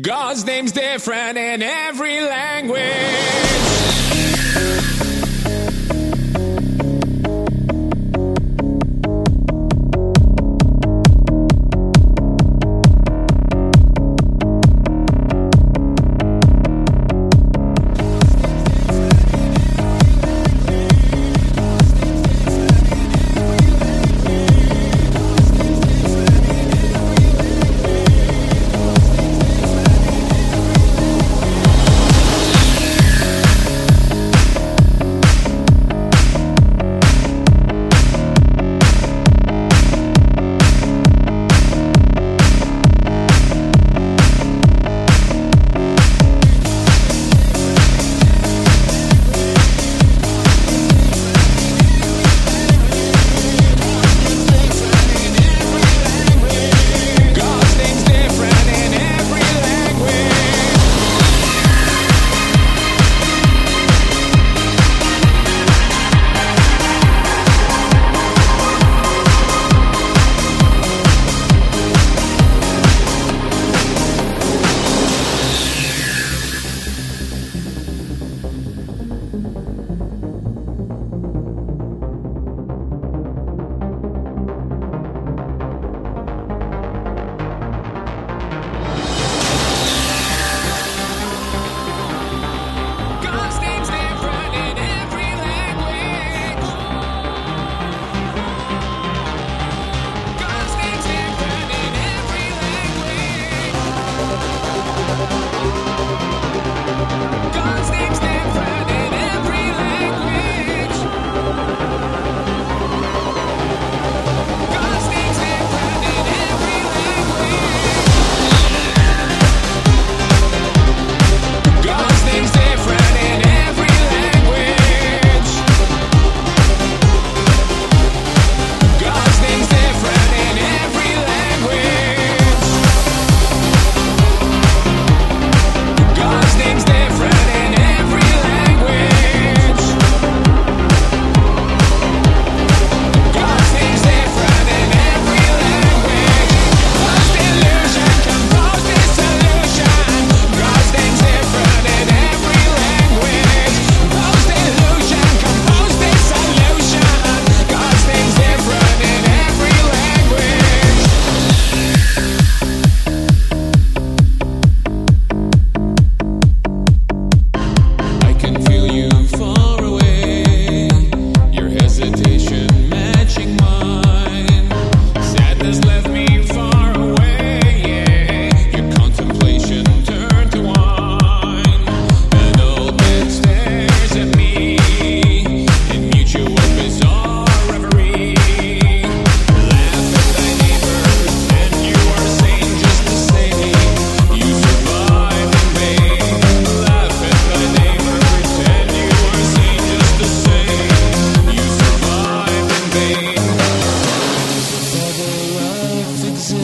God's name's different in every language.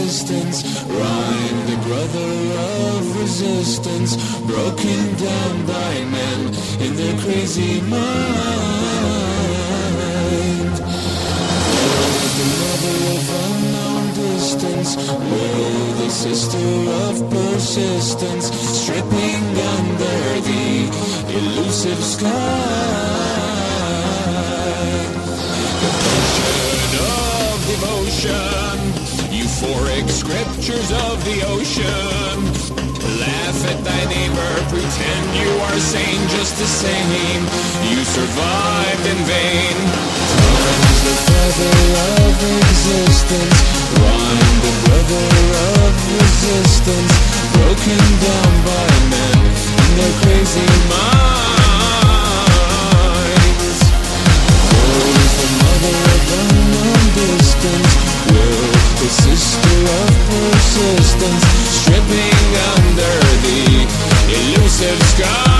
Of existence, rhyme the brother of resistance, broken down by men in their crazy mind. The mother of unknown distance, will the sister of persistence, stripping under the elusive sky. The of devotion, euphoric scriptures of the ocean. Laugh at thy neighbor, pretend you are sane just the same. You survived in vain. Time's the father of existence, rhyme the brother of resistance, broken down by men in their crazy minds. Oh, the mother of unknown distance, sister of persistence, stripping under the elusive sky.